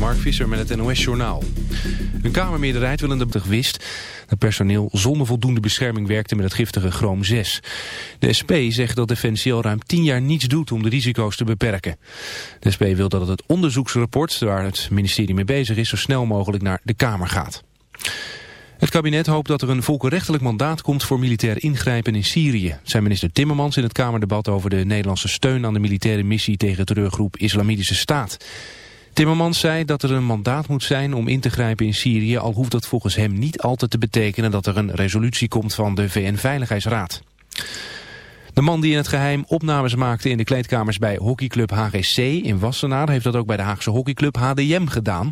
Mark Visser met het NOS-journaal. Een Kamermeerderheid wil in de wist dat personeel zonder voldoende bescherming werkte met het giftige chroom 6. De SP zegt dat Defensie al ruim 10 jaar niets doet om de risico's te beperken. De SP wil dat het onderzoeksrapport waar het ministerie mee bezig is zo snel mogelijk naar de Kamer gaat. Het kabinet hoopt dat er een volkenrechtelijk mandaat komt voor militair ingrijpen in Syrië. Zijn minister Timmermans in het Kamerdebat over de Nederlandse steun aan de militaire missie tegen terreurgroep Islamitische Staat. Timmermans zei dat er een mandaat moet zijn om in te grijpen in Syrië, al hoeft dat volgens hem niet altijd te betekenen dat er een resolutie komt van de VN-veiligheidsraad. De man die in het geheim opnames maakte in de kleedkamers bij hockeyclub HGC in Wassenaar heeft dat ook bij de Haagse hockeyclub HDM gedaan.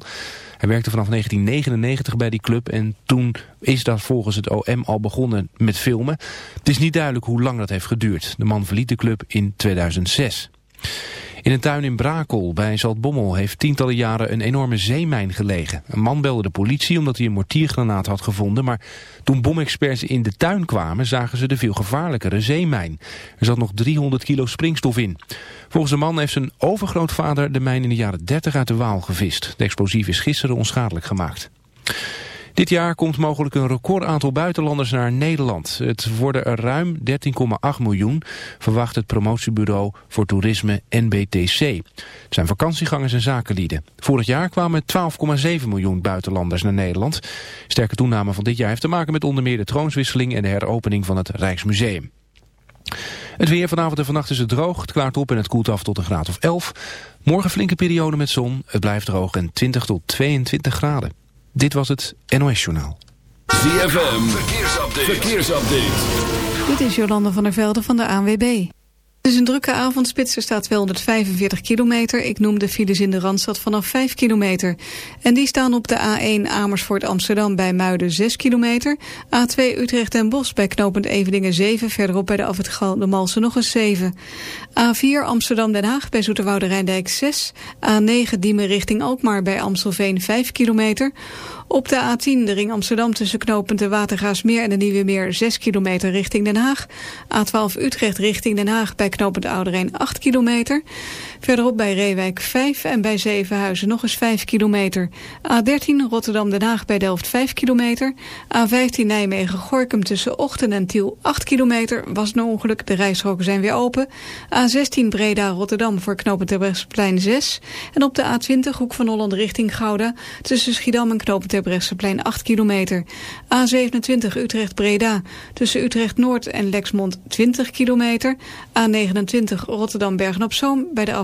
Hij werkte vanaf 1999 bij die club en toen is dat volgens het OM al begonnen met filmen. Het is niet duidelijk hoe lang dat heeft geduurd. De man verliet de club in 2006. In een tuin in Brakel bij Zaltbommel heeft tientallen jaren een enorme zeemijn gelegen. Een man belde de politie omdat hij een mortiergranaat had gevonden, maar toen bomexperts in de tuin kwamen zagen ze de veel gevaarlijkere zeemijn. Er zat nog 300 kilo springstof in. Volgens de man heeft zijn overgrootvader de mijn in de jaren 30 uit de Waal gevist. De explosief is gisteren onschadelijk gemaakt. Dit jaar komt mogelijk een record aantal buitenlanders naar Nederland. Het worden er ruim 13,8 miljoen, verwacht het promotiebureau voor toerisme NBTC. Het zijn vakantiegangers en zakenlieden. Vorig jaar kwamen 12,7 miljoen buitenlanders naar Nederland. Sterke toename van dit jaar heeft te maken met onder meer de troonswisseling en de heropening van het Rijksmuseum. Het weer vanavond en vannacht is het droog. Het klaart op en het koelt af tot een graad of 11. Morgen flinke periode met zon. Het blijft droog en 20 tot 22 graden. Dit was het NOS Journaal. ZFM, verkeersupdate. verkeersupdate. Dit is Jolande van der Velde van de ANWB. Het is een drukke avondspits, er staat 245 kilometer. Ik noem de files in de Randstad vanaf 5 kilometer. En die staan op de A1 Amersfoort Amsterdam bij Muiden 6 kilometer. A2 Utrecht en Bos bij knooppunt Eveningen 7. Verderop bij de Afrit de Malsen nog eens 7. A4 Amsterdam Den Haag bij Zoeterwoude Rijndijk 6. A9 Diemen richting Alkmaar bij Amstelveen 5 kilometer. Op de A10 de ring Amsterdam tussen knooppunt de Watergaasmeer en de Nieuwe Meer 6 kilometer richting Den Haag. A12 Utrecht richting Den Haag bij knooppunt Ouderijn 8 kilometer. Verderop bij Reewijk 5 en bij Zevenhuizen nog eens 5 kilometer. A13 Rotterdam-Den Haag bij Delft 5 kilometer. A15 Nijmegen-Gorkum tussen Ochten en Tiel 8 kilometer. Was een ongeluk, de rijstroken zijn weer open. A16 Breda-Rotterdam voor knooppunt Terbrechtseplein 6. En op de A20 Hoek van Holland richting Gouda tussen Schiedam en knooppunt Terbrechtseplein 8 kilometer. A27 Utrecht-Breda tussen Utrecht-Noord en Lexmond 20 kilometer. A29 Rotterdam-Bergen-op-Zoom bij de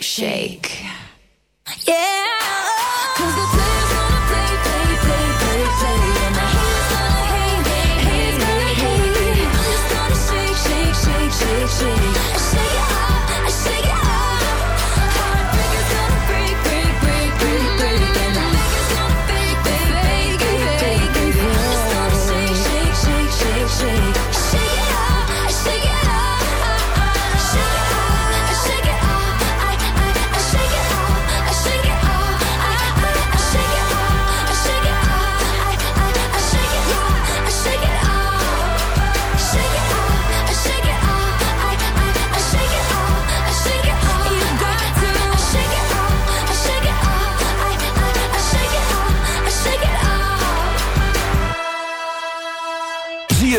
shake. Yeah.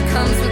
comes with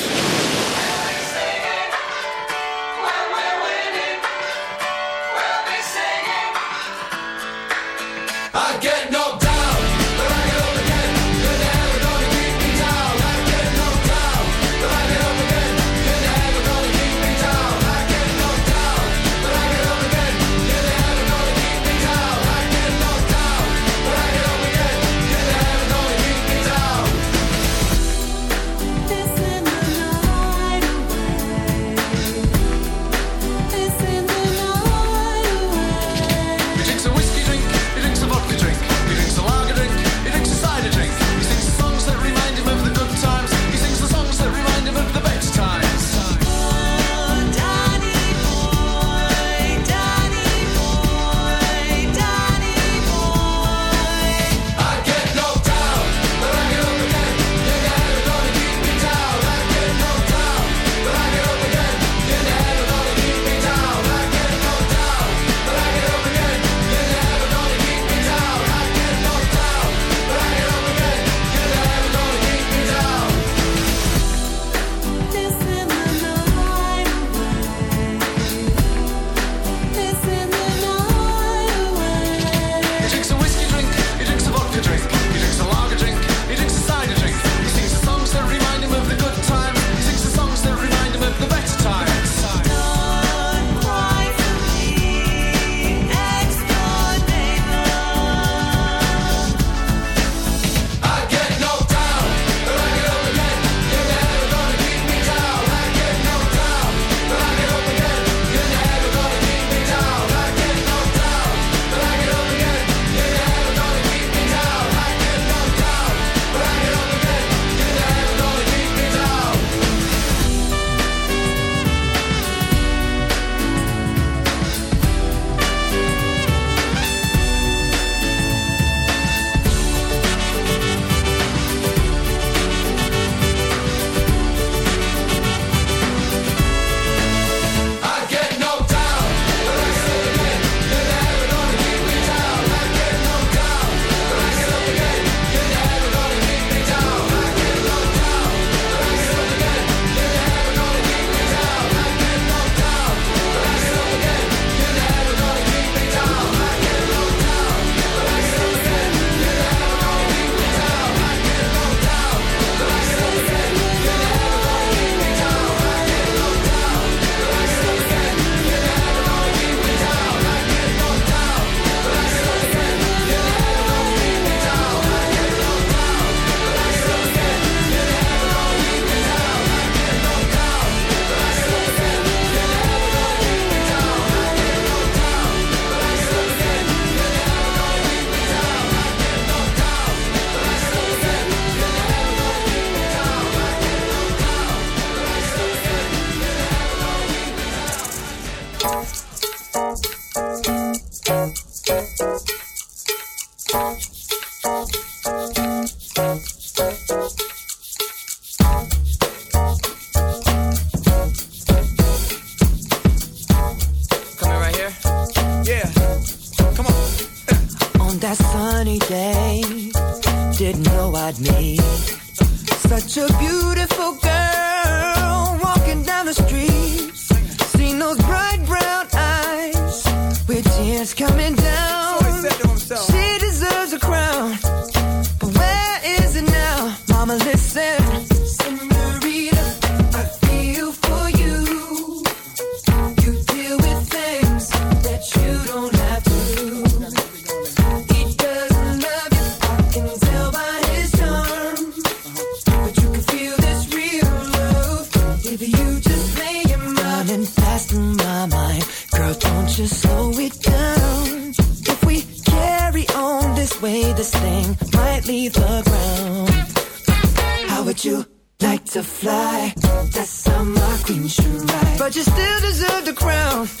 but you still deserve the crown.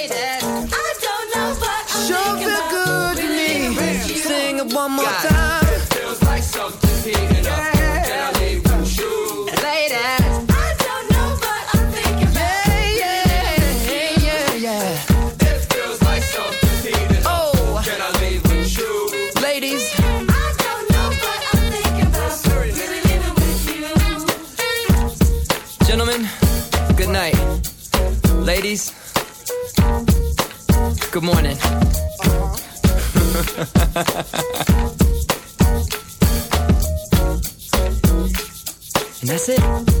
one more God. time. Feels like heating yeah. up. Yeah, yeah, yeah, yeah, feels like up. Can I leave? Oh. Ladies. I don't know, but I'm really living with you. Gentlemen, good night. Ladies, good morning. and that's it.